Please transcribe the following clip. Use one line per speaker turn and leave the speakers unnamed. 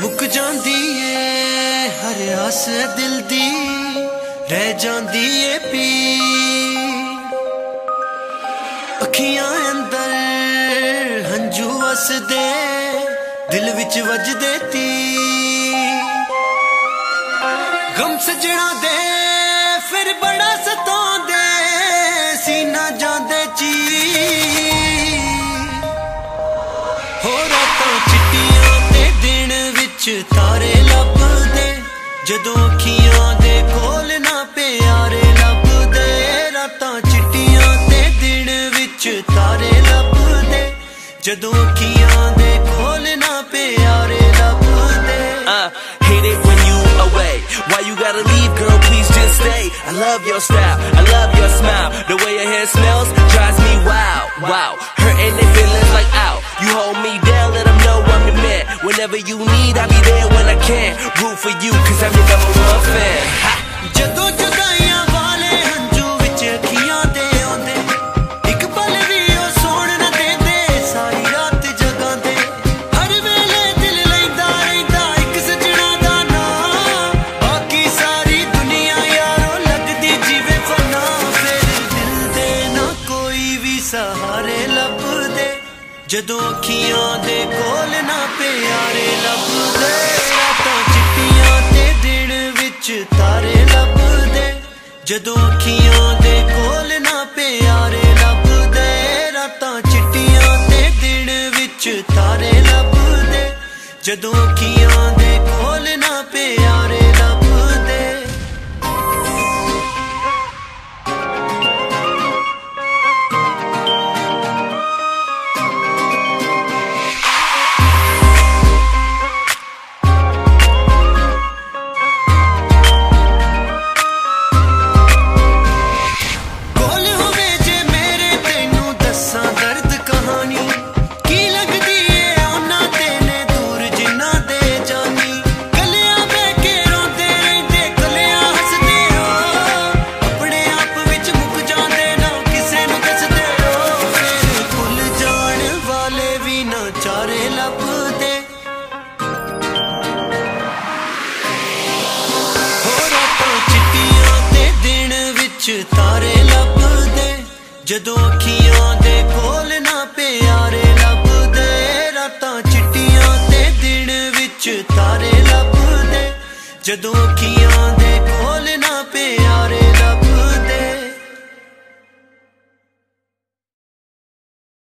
ਮੁੱਕ ਜਾਂਦੀ ਏ, ਹਰ ਆਸ ਦਿਲ ਦੀ ਰਹਿ ਜਾਂਦੀ ਏ ਪੀ ਅੱਖੀਆਂ ਅੰਦਰ ਹੰਝੂ ਵਸਦੇ, ਦਿਲ ਵਿੱਚ ਵੱਜਦੇ ਤੀ ਗਮ ਸਜਣਾ ਦੇ, ਫਿਰ ਬੜਾ ਸਤਾਉਂਦੇ, ਸੀਨਾ ਜਾਂਦੇ ਚੀ ਹੋ ਰਾਤਾਂ ਚਿੱਟੀਆਂ ਵਿੱਚ ਤਾਰੇ ਲੱਭਦੇ ਜਦੋਂ ਅੱਖੀਆਂ ਦੇ ਕੋਲ ਨਾ ਪਿਆਰੇ ਲੱਭਦੇ ਰਾਤਾਂ ਚਿੱਟੀਆਂ ਤੇ ਦਿਨ ਵਿੱਚ ਤਾਰੇ ਲੱਭਦੇ ਜਦੋਂ ਅੱਖੀਆਂ ਦੇ ਕੋਲ ਨਾ ਪਿਆਰੇ ਲੱਭਦੇ
Uh, hate it when you away. Why you gotta leave, girl? Please just stay. I love your style, I love your smile. The way your hair smells drives me wild. Wow, man. You need, I'll be there when I can. Root for you, cause I'm your number one fan.
ਜਦੋਂ ਜੁਦਾਈਆਂ ਵਾਲੇ ਹੰਝੂ ਵਿੱਚ ਅੱਖੀਆਂ ਦੇ ਆਉਂਦੇ ਇੱਕ ਪਲ ਵੀ ਉਹ ਸੌਣ ਨਾ ਦਿੰਦੇ ਸਾਰੀ ਰਾਤ ਜਗਾਉਂਦੇ ਹਰ ਵੇਲੇ ਦਿਲ ਲੈਂਦਾ ਰਹਿੰਦਾ ਇੱਕ ਸਜਣਾ ਦਾ ਨਾਂ ਬਾਕੀ ਸਾਰੀ ਦੁਨੀਆ ਯਾਰੋ ਲੱਗਦੀ ਜਿਵੇਂ ਫਨਾ ਫਿਰ ਦਿਲ ਦੇ ਨਾ ਕੋਈ ਵੀ ਸਹਾਰੇ ਲੱਭਦੇ ਜਦੋਂ ਅੱਖੀਆਂ ਦੇ ਕੋਲ ਨਾ ਪਿਆਰੇ ਜਦੋਂ ਅੱਖੀਆਂ ਦੇ ਕੋਲ ਨਾ ਪਿਆਰੇ ਲੱਭਦੇ, ਰਾਤਾਂ ਚਿੱਟੀਆਂ ਤੇ ਦਿਨ ਵਿੱਚ ਤਾਰੇ ਲੱਭਦੇ। ਜਦੋਂ ਅੱਖੀਆਂ ਚਾਰੇ ਲੱਭਦੇ। ਹੋ ਰਾਤਾਂ ਚਿੱਟੀਆਂ ਤੇ ਦਿਨ ਵਿੱਚ ਤਾਰੇ ਲੱਭਦੇ। ਜਦੋਂ ਅੱਖੀਆਂ ਦੇ ਕੋਲ ਨਾ ਪਿਆਰੇ ਲੱਭਦੇ। ਰਾਤਾਂ ਚਿੱਟੀਆਂ ਤੇ ਦਿਨ ਵਿੱਚ ਤਾਰੇ ਲੱਭਦੇ। ਜਦੋਂ ਅੱਖੀਆਂ ਦੇ ਕੋਲ